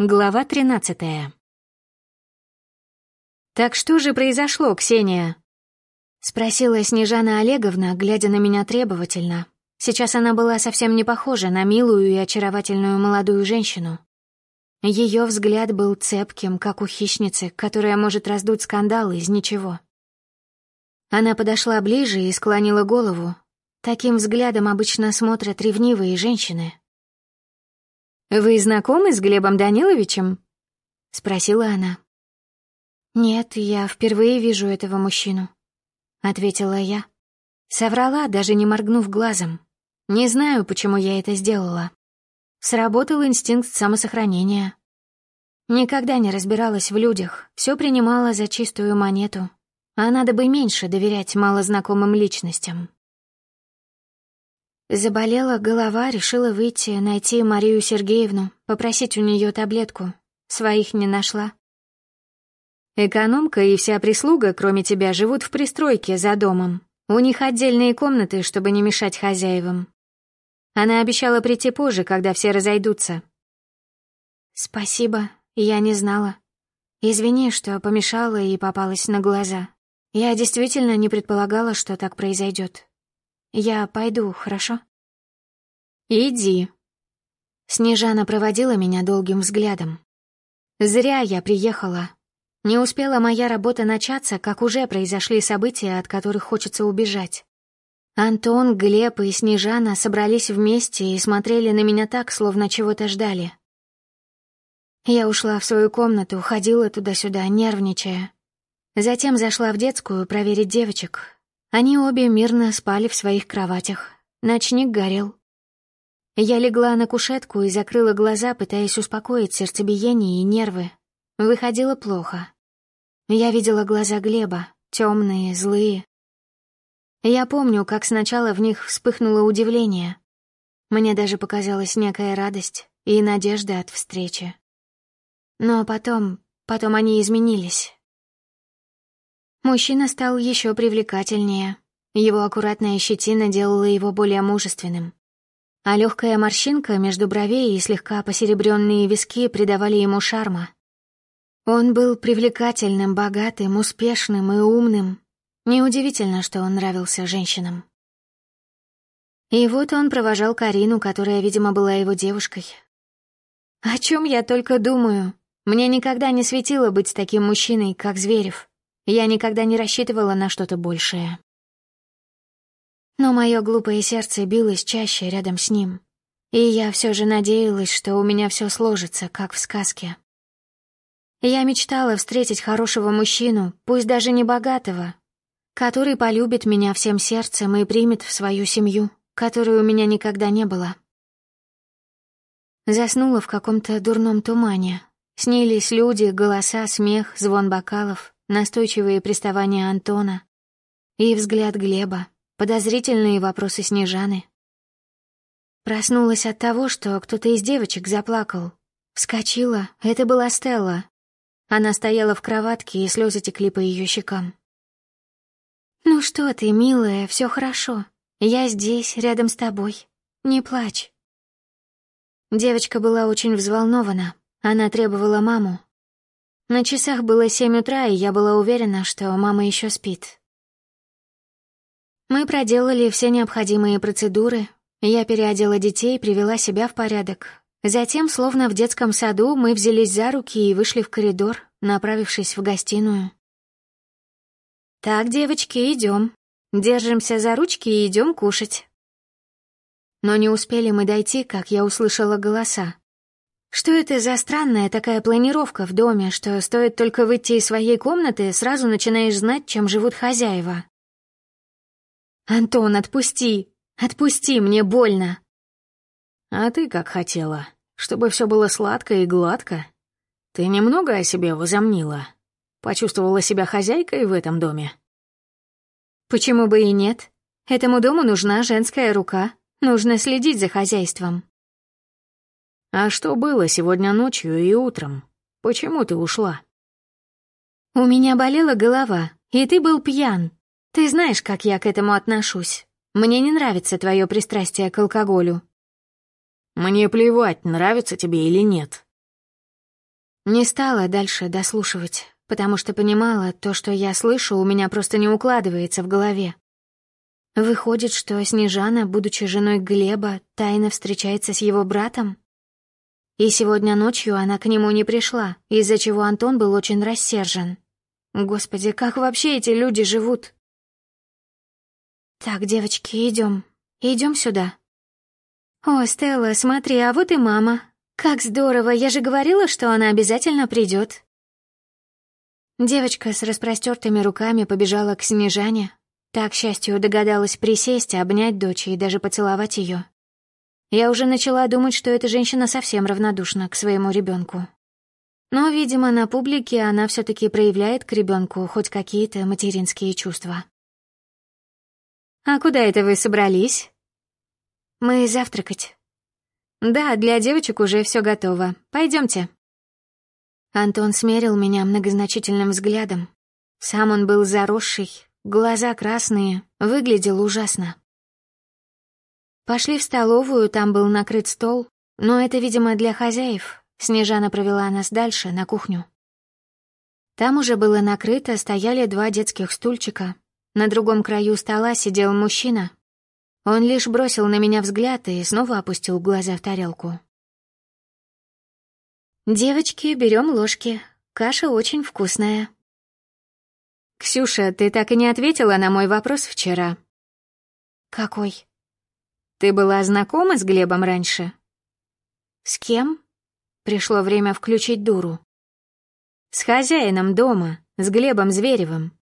Глава тринадцатая. «Так что же произошло, Ксения?» — спросила Снежана Олеговна, глядя на меня требовательно. Сейчас она была совсем не похожа на милую и очаровательную молодую женщину. Ее взгляд был цепким, как у хищницы, которая может раздуть скандал из ничего. Она подошла ближе и склонила голову. Таким взглядом обычно смотрят ревнивые женщины, «Вы знакомы с Глебом Даниловичем?» — спросила она. «Нет, я впервые вижу этого мужчину», — ответила я. Соврала, даже не моргнув глазом. Не знаю, почему я это сделала. Сработал инстинкт самосохранения. Никогда не разбиралась в людях, все принимала за чистую монету. А надо бы меньше доверять малознакомым личностям. Заболела голова, решила выйти, найти Марию Сергеевну, попросить у нее таблетку. Своих не нашла. Экономка и вся прислуга, кроме тебя, живут в пристройке за домом. У них отдельные комнаты, чтобы не мешать хозяевам. Она обещала прийти позже, когда все разойдутся. Спасибо, я не знала. Извини, что помешала и попалась на глаза. Я действительно не предполагала, что так произойдет. Я пойду, хорошо? Иди. Снежана проводила меня долгим взглядом. Зря я приехала. Не успела моя работа начаться, как уже произошли события, от которых хочется убежать. Антон, Глеб и Снежана собрались вместе и смотрели на меня так, словно чего-то ждали. Я ушла в свою комнату, ходила туда-сюда, нервничая. Затем зашла в детскую проверить девочек, они обе мирно спали в своих кроватях. Ночник горел. Я легла на кушетку и закрыла глаза, пытаясь успокоить сердцебиение и нервы. Выходило плохо. Я видела глаза Глеба, темные, злые. Я помню, как сначала в них вспыхнуло удивление. Мне даже показалась некая радость и надежда от встречи. Но потом, потом они изменились. Мужчина стал еще привлекательнее. Его аккуратная щетина делала его более мужественным. А легкая морщинка между бровей и слегка посеребренные виски придавали ему шарма. Он был привлекательным, богатым, успешным и умным. Неудивительно, что он нравился женщинам. И вот он провожал Карину, которая, видимо, была его девушкой. О чем я только думаю. Мне никогда не светило быть таким мужчиной, как Зверев. Я никогда не рассчитывала на что-то большее. Но мое глупое сердце билось чаще рядом с ним, и я все же надеялась, что у меня все сложится, как в сказке. Я мечтала встретить хорошего мужчину, пусть даже не богатого, который полюбит меня всем сердцем и примет в свою семью, которой у меня никогда не было. Заснула в каком-то дурном тумане. Снились люди, голоса, смех, звон бокалов настойчивые приставания Антона и взгляд Глеба, подозрительные вопросы Снежаны. Проснулась от того, что кто-то из девочек заплакал. Вскочила, это была Стелла. Она стояла в кроватке, и слезы текли по ее щекам. «Ну что ты, милая, все хорошо. Я здесь, рядом с тобой. Не плачь». Девочка была очень взволнована. Она требовала маму, на часах было семь утра, и я была уверена, что мама еще спит. Мы проделали все необходимые процедуры. Я переодела детей, привела себя в порядок. Затем, словно в детском саду, мы взялись за руки и вышли в коридор, направившись в гостиную. «Так, девочки, идем. Держимся за ручки и идем кушать». Но не успели мы дойти, как я услышала голоса. Что это за странная такая планировка в доме, что стоит только выйти из своей комнаты, сразу начинаешь знать, чем живут хозяева? «Антон, отпусти! Отпусти, мне больно!» «А ты как хотела, чтобы все было сладко и гладко? Ты немного о себе возомнила? Почувствовала себя хозяйкой в этом доме?» «Почему бы и нет? Этому дому нужна женская рука, нужно следить за хозяйством». «А что было сегодня ночью и утром? Почему ты ушла?» «У меня болела голова, и ты был пьян. Ты знаешь, как я к этому отношусь. Мне не нравится твое пристрастие к алкоголю». «Мне плевать, нравится тебе или нет». Не стала дальше дослушивать, потому что понимала, то, что я слышу, у меня просто не укладывается в голове. Выходит, что Снежана, будучи женой Глеба, тайно встречается с его братом? И сегодня ночью она к нему не пришла, из-за чего Антон был очень рассержен. Господи, как вообще эти люди живут? Так, девочки, идем, идем сюда. О, Стелла, смотри, а вот и мама. Как здорово, я же говорила, что она обязательно придет. Девочка с распростертыми руками побежала к Снежане, так, к счастью, догадалась присесть, обнять дочь и даже поцеловать ее. Я уже начала думать, что эта женщина совсем равнодушна к своему ребенку. Но, видимо, на публике она все таки проявляет к ребенку хоть какие-то материнские чувства. «А куда это вы собрались?» «Мы завтракать». «Да, для девочек уже все готово. Пойдемте. Антон смерил меня многозначительным взглядом. Сам он был заросший, Глаза красные, выглядел ужасно. Пошли в столовую, там был накрыт стол, но это, видимо, для хозяев. Снежана провела нас дальше, на кухню. Там уже было накрыто, стояли два детских стульчика. На другом краю стола сидел мужчина. Он лишь бросил на меня взгляд и снова опустил глаза в тарелку. «Девочки, берем ложки. Каша очень вкусная», «Ксюша, ты так и не ответила на мой вопрос вчера». «Какой?» «Ты была знакома с Глебом раньше?» «С кем?» Пришло время включить дуру. «С хозяином дома, с Глебом Зверевым».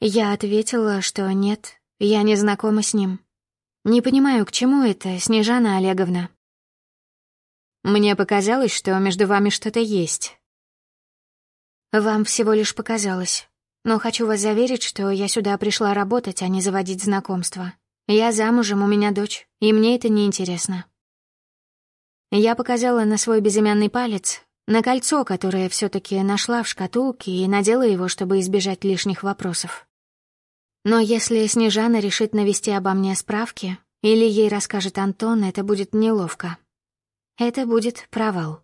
Я ответила, что нет, я не знакома с ним. Не понимаю, к чему это, Снежана Олеговна. Мне показалось, что между вами что-то есть. Вам всего лишь показалось. Но хочу вас заверить, что я сюда пришла работать, а не заводить знакомства. Я замужем, у меня дочь, и мне это не интересно. Я показала на свой безымянный палец, на кольцо, которое все таки нашла в шкатулке и надела его, чтобы избежать лишних вопросов. Но если Снежана решит навести обо мне справки, или ей расскажет Антон, это будет неловко. Это будет провал.